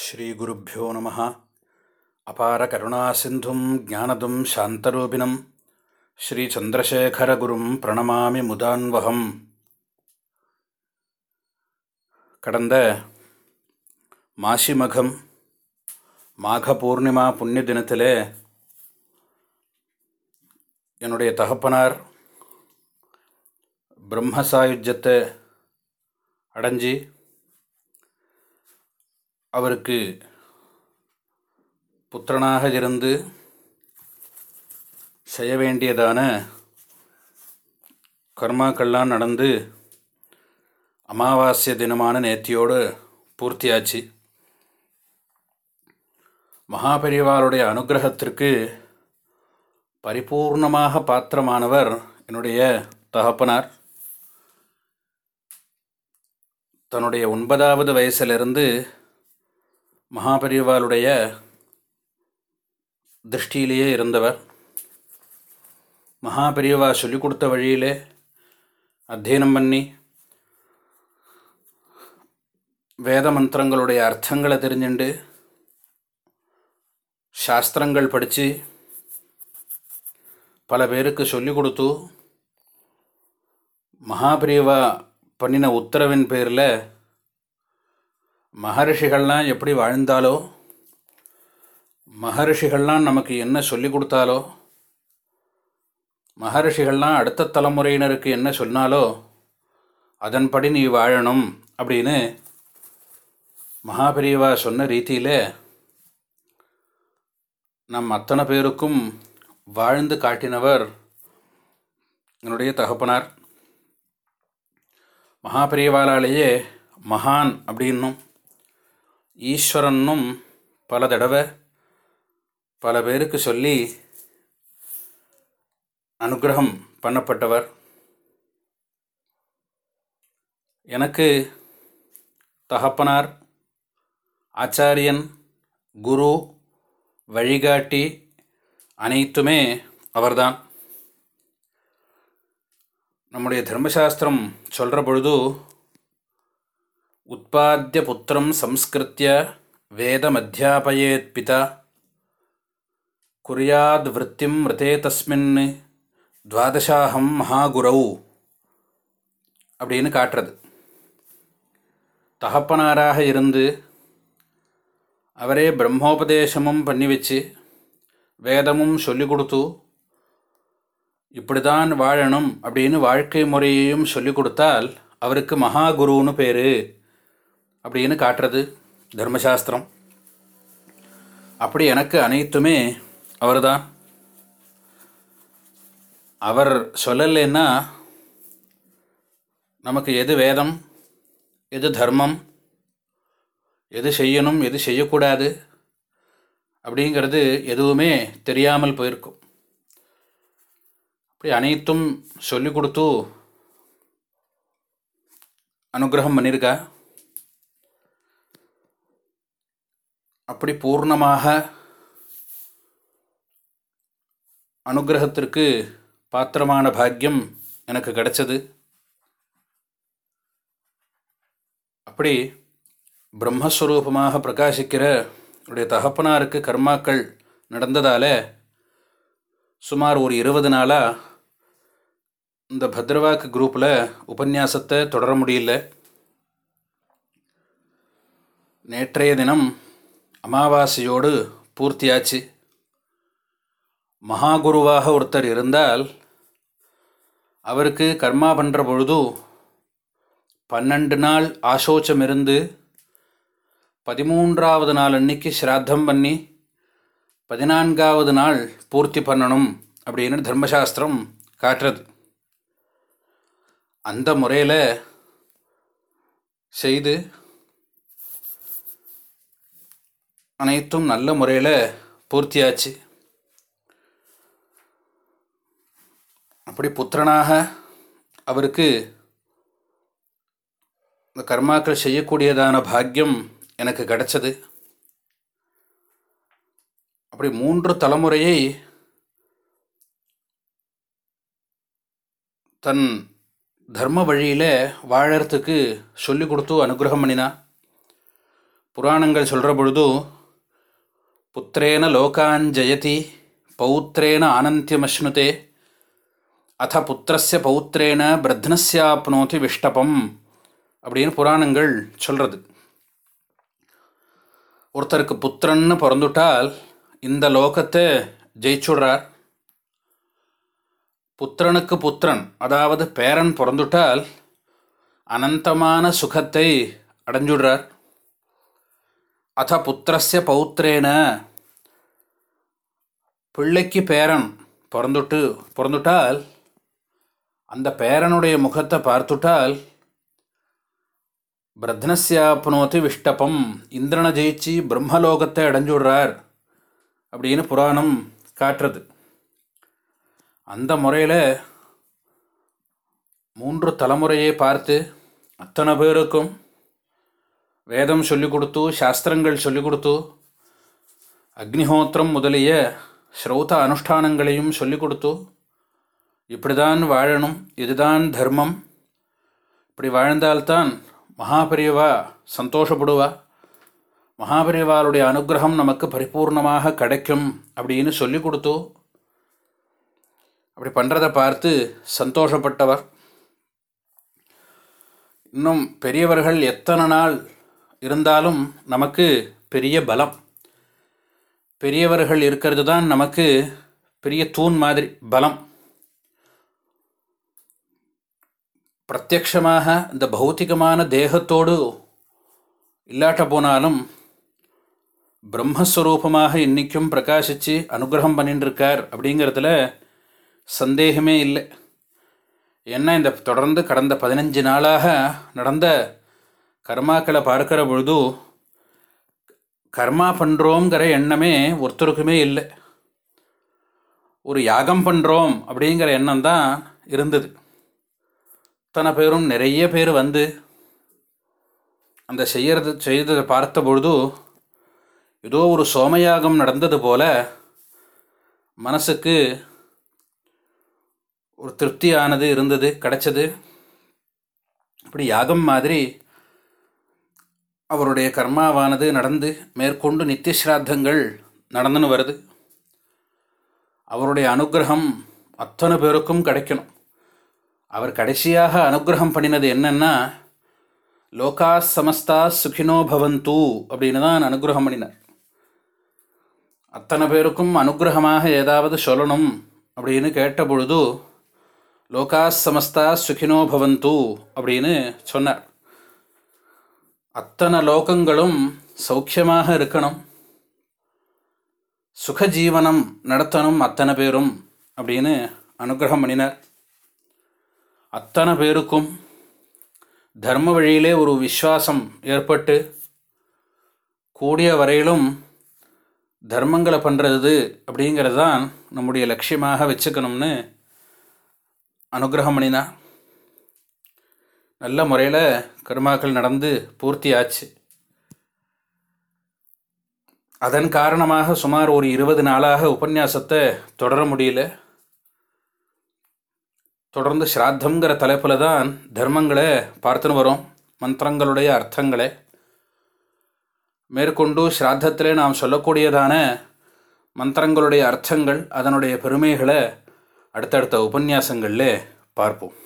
ஸ்ரீகுருப்போ நம. அபார கருணாசிந்தும் ஜானதும் சாந்தரூபிணம். ஸ்ரீச்சந்திரசேகரகுரும் பிரணமாமி முதான்வகம். கடந்த மாசிமகம் மாக பூர்ணிமா புண்ணிய தினத்திலே என்னுடைய தகப்பனார் பிரம்மசாயுஜத்தை அடைஞ்சி அவருக்கு புத்திரனாக இருந்து செய்ய வேண்டியதான கர்மாக்கள்லாம் நடந்து அமாவாஸ்ய தினமான நேர்த்தியோடு பூர்த்தியாச்சு. மகாபெரிவாளுடைய அனுகிரகத்திற்கு பரிபூர்ணமாக பாத்திரமானவர் என்னுடைய தகப்பனார். தன்னுடைய ஒன்பதாவது வயசிலிருந்து மகாபரிவாளுடைய திருஷ்டியிலேயே இருந்தவர். மகாபெரியவா சொல்லிக் கொடுத்த வழியிலே அத்தியனம் பண்ணி வேத மந்திரங்களுடைய அர்த்தங்களை தெரிஞ்சுண்டு சாஸ்திரங்கள் படித்து பல பேருக்கு சொல்லிக் கொடுத்து மகாபிரியவா பண்ணின உத்தரவின் பேரில் மகரிஷிகள்லாம் எப்படி வாழ்ந்தாலோ மகரிஷிகள்லாம் நமக்கு என்ன சொல்லி கொடுத்தாலோ மகரிஷிகள்லாம் அடுத்த தலைமுறையினருக்கு என்ன சொன்னாலோ அதன்படி நீ வாழணும் அப்படின்னு மகாபெரியவா சொன்ன ரீதியில் நம் அத்தனை பேருக்கும் வாழ்ந்து காட்டினவர் என்னுடைய தகப்பனார். மகாபெரியவாலாலேயே மகான் அப்படின்னும் ஈஸ்வரனும் பல தடவை பல பேருக்கு சொல்லி அனுகிரகம் பண்ணப்பட்டவர். எனக்கு தகப்பனார் ஆச்சாரியன் குரு வழிகாட்டி அனைத்துமே அவர்தான். நம்முடைய தர்மசாஸ்திரம் சொல்கிற பொழுது உற்பத்திய புத்திரம் சம்ஸ்கிருத்திய வேதமத்தியாபயேத் பிதா குறியாத் விற்த்திம் மிருதே தஸ்மின் துவாதசாகம் மகாகுரவு அப்படின்னு காட்டுறது. தகப்பனாராக இருந்து அவரே பிரம்மோபதேசமும் பண்ணி வச்சு வேதமும் சொல்லி கொடுத்து இப்படி தான் வாழணும் அப்படின்னு வாழ்க்கை முறையையும் சொல்லி கொடுத்தால் அவருக்கு மகாகுருன்னு பேர். அப்படின்னு காட்டுறது தர்மசாஸ்திரம். அப்படி எனக்கு அனைத்துமே அவர் தான் அவர் சொல்லலைன்னா நமக்கு எது வேதம் எது தர்மம் எது செய்யணும் எது செய்யக்கூடாது அப்படிங்கிறது எதுவுமே தெரியாமல் போயிருக்கும். அப்படி அனைத்தும் சொல்லிக் கொடுத்து அனுகிரகம் பண்ணியிருக்கா? அப்படி பூர்ணமாக அனுகிரகத்திற்கு பாத்திரமான பாக்கியம் எனக்கு கிடைச்சது. அப்படி பிரம்மஸ்வரூபமாக பிரகாசிக்கிற என்னுடைய தகப்பனாருக்கு கர்மாக்கள் நடந்ததால் சுமார் ஒரு இருபது நாளாக இந்த பத்ரவாக்கு குரூப்பில் உபன்யாசத்தை தொடர முடியல. நேற்றைய தினம் அமாவாசையோடு பூர்த்தியாச்சு. மகாகுருவாக ஒருத்தர் இருந்தால் அவருக்கு கர்மா பண்ணுற பொழுது பன்னெண்டு நாள் ஆசோச்சம் இருந்து பதிமூன்றாவது நாள் அன்னைக்கு ஸ்ராத்தம் பண்ணி பதினான்காவது நாள் பூர்த்தி பண்ணணும் அப்படின்னு தர்மசாஸ்திரம் காட்டுறது. அந்த முறையில் செய்து அனைத்தும் நல்ல முறையில் பூர்த்தியாச்சு. அப்படி புத்திரனாக அவருக்கு இந்த கர்மாக்கள் செய்யக்கூடியதான பாக்கியம் எனக்கு கிடைச்சது. அப்படி மூன்று தலைமுறையை தன் தர்ம வழியில் வாழறதுக்கு சொல்லி கொடுத்து அனுகிரகம் பண்ணினா புராணங்கள் சொல்கிற பொழுதும் புத்திரேன லோகாஞ்சயதி பௌத்திரேன ஆனந்தியமஷ்ணுதே அத புத்திரஸ்ய பௌத்திரேன பிரத்னஸ்யாப்னோதி விஷ்டபம் அப்படின்னு புராணங்கள் சொல்கிறது ஒருத்தருக்கு புத்திரன்னு பிறந்துட்டால் இந்த லோகத்தை ஜெயிச்சுடுறார். புத்திரனுக்கு புத்திரன் அதாவது பேரன் பிறந்துட்டால் அனந்தமான சுகத்தை அடைஞ்சுடுறார். அத புத்திரஸ்ய பௌத்திரேன பிள்ளைக்கு பேரன் பிறந்துட்டு பிறந்துட்டால் அந்த பேரனுடைய முகத்தை பார்த்துட்டால் பிரத்னஸ்யாப்னோதி விஷ்டபம் இந்திரனை ஜெயிச்சு பிரம்மலோகத்தை அடைஞ்சுடுறார் அப்படின்னு புராணம் காட்டுறது அந்த முறையில் மூன்று தலைமுறையை பார்த்து அத்தனை பேருக்கும் வேதம் சொல்லிக் கொடுத்து சாஸ்திரங்கள் சொல்லிக் கொடுத்து அக்னிஹோத்திரம் முதலிய ஸ்ரௌத அனுஷ்டானங்களையும் சொல்லிக் கொடுத்து இப்படி தான் வாழணும் இதுதான் தர்மம். இப்படி வாழ்ந்தால்தான் மகாபெரியவா சந்தோஷப்படுவா. மகாபெரியவாளுடைய அனுகிரகம் நமக்கு பரிபூர்ணமாக கிடைக்கும் அப்படின்னு சொல்லி கொடுத்து அப்படி பண்ணுறதை பார்த்து சந்தோஷப்பட்டவர். இன்னும் பெரியவர்கள் எத்தனை நாள் இருந்தாலும் நமக்கு பெரிய பலம். பெரியவர்கள் இருக்கிறது தான் நமக்கு பெரிய தூண் மாதிரி பலம். பிரத்யக்ஷமாக இந்த பௌத்திகமான தேகத்தோடு இல்லாட்ட போனாலும் பிரம்மஸ்வரூபமாக இன்றைக்கும் பிரகாசித்து அனுகிரகம் பண்ணிட்டுருக்கார் அப்படிங்கிறதுல சந்தேகமே இல்லை. ஏன்னா இந்த தொடர்ந்து கடந்த பதினஞ்சு நாளாக நடந்த கர்மாக்களை பார்க்கிற பொழுது கர்மா பண்ணுறோங்கிற எண்ணமே ஒருத்தருக்குமே இல்லை. ஒரு யாகம் பண்ணுறோம் அப்படிங்கிற எண்ணம் தான் இருந்தது. அத்தனை பேரும் நிறைய பேர் வந்து அந்த செய்யறது செய்ததை பார்த்த பொழுது ஏதோ ஒரு சோமயாகம் நடந்தது போல மனசுக்கு ஒரு திருப்தியானது இருந்தது கிடச்சது. இப்படி யாகம் மாதிரி அவருடைய கர்மாவானது நடந்து மேற்கொண்டு நித்திய ஸ்ராத்தங்கள் நடந்துன்னு வருது. அவருடைய அனுகிரகம் அத்தனை பேருக்கும் கிடைக்கணும். அவர் கடைசியாக அனுகிரகம் பண்ணினது என்னென்னா லோகா சமஸ்தா சுகினோ பவந்து அப்படின்னு தான் அனுகிரகம் பண்ணினார். அத்தனை பேருக்கும் அனுகிரகமாக ஏதாவது சொல்லணும் அப்படின்னு கேட்ட பொழுது லோகா சமஸ்தா சுகினோ பவந்து அப்படின்னு சொன்னார். அத்தனை லோகங்களும் சௌக்கியமாக இருக்கணும். சுகஜீவனம் நடத்தணும் அத்தனை பேரும் அப்படின்னு அனுகிரகம் பண்ணினார். அத்தனை பேருக்கும் தர்ம வழியிலே ஒரு விஸ்வாசம் ஏற்பட்டு கூடிய வரையிலும் தர்மங்களை பண்ணுறது அப்படிங்கிறது தான் நம்முடைய லட்சியமாக வச்சுக்கணும்னு அனுகிரகம் பண்ணினா நல்ல முறையில் கர்மாக்கள் நடந்து பூர்த்தி ஆச்சு அதன் காரணமாக சுமார் ஒரு இருபது நாளாக உபன்யாசத்தை தொடர முடியல. தொடர்ந்து ஸ்ராத்தங்கிற தலைப்பில் தான் தர்மங்களை பார்த்துன்னு வரோம். மந்திரங்களுடைய அர்த்தங்களை. மேற்கொண்டு ஸ்ராத்தத்தில் நாம் சொல்லக்கூடியதான மந்திரங்களுடைய அர்த்தங்கள் அதனுடைய பெருமைகளை அடுத்தடுத்த உபன்யாசங்களில் பார்ப்போம்.